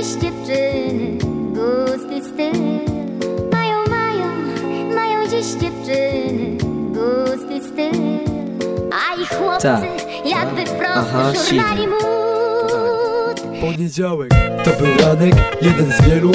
dziś dziewczyny gusty styl. Mają, mają, mają dziś dziewczyny gusty styl. A i chłopcy Tak. jakby wprost Aha, szurnali mód Poniedziałek to był ranek, jeden z wielu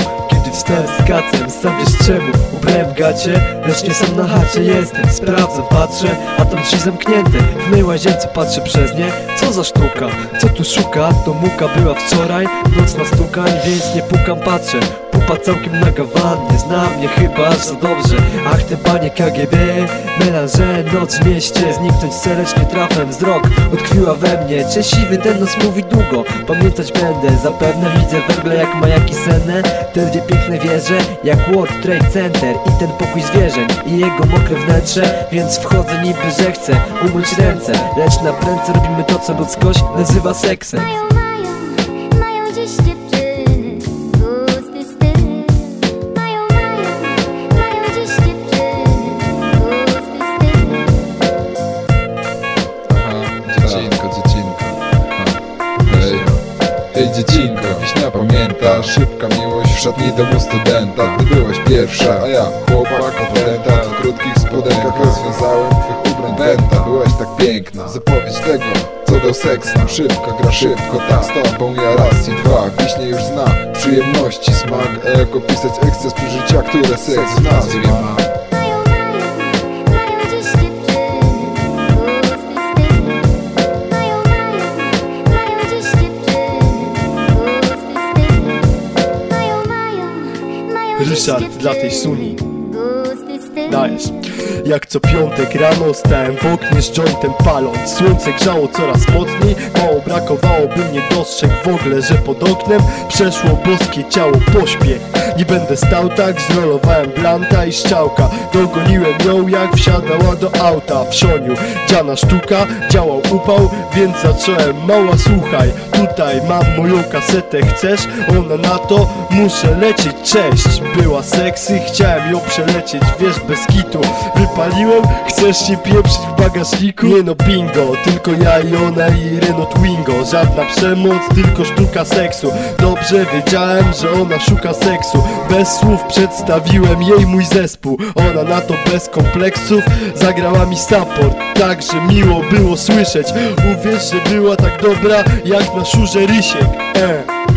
Z kacem, sam wiesz czemu? Ubrałem gacie, lecz nie sam na chacie jestem. Sprawdzam, patrzę, a tam drzwi zamknięte. W łazience patrzę przez nie, co za sztuka? Co tu szuka, to muka była wczoraj Nocna stukań, więc nie pukam, patrzę Pupa całkiem nagawannie, zna mnie chyba za dobrze. Ach te panie KGB, melanże, noc w mieście Zniknąć chcę, lecz nie trafem wzrok Utkwiła we mnie, czy siwy ten nos mówi długo Pamiętać będę, zapewne widzę węgle jak majaki senne Te dwie piękne wieże, jak World Trade Center I ten pokój zwierzeń, i jego mokre wnętrze Więc wchodzę niby, że chcę umyć ręce. Lecz na prędce robimy to, co ludzkość nazywa seksem ej dziecinko, wiśnia pamięta. Szybka miłość w szatni domu studenta. Ty byłaś pierwsza, a ja chłopak, atentat W krótkich spodenkach rozwiązałem twych ubrań pęta. Byłaś tak piękna, zapowiedź tego co dał seks nam szybko, gra szybko Ta z tobą. Ja raz i dwa Wiśnie już zna. Przyjemności smak A jak opisać eksces przeżycia, które seks w nazwie ma Ryszard, dla tej Suni. Dajesz. Jak co piątek rano stałem w oknie z jointem paląc. Słońce grzało coraz mocniej Mało brakowało by mnie dostrzegł w ogóle Że pod oknem przeszło boskie ciało pośpiech. Nie będę stał tak, zrolowałem blanta i szczałka Dogoniłem ją jak wsiadała do auta w sioniu Dziana sztuka, działał upał, więc zacząłem. Mała słuchaj, tutaj mam moją kasetę Chcesz? Ona na to muszę lecieć, cześć. Była seksy, chciałem ją przelecieć, wiesz bez kitu. Wypaliłem, chcesz się pieprzyć w bagażniku? Nie no bingo, tylko ja i ona i Renault Twingo. Żadna przemoc, tylko sztuka seksu. Dobrze wiedziałem, że ona szuka seksu. Bez słów przedstawiłem jej mój zespół. Ona na to bez kompleksów zagrała mi support. Także miło było słyszeć. Uwierz, że była tak dobra jak na szurze Rysiek. E.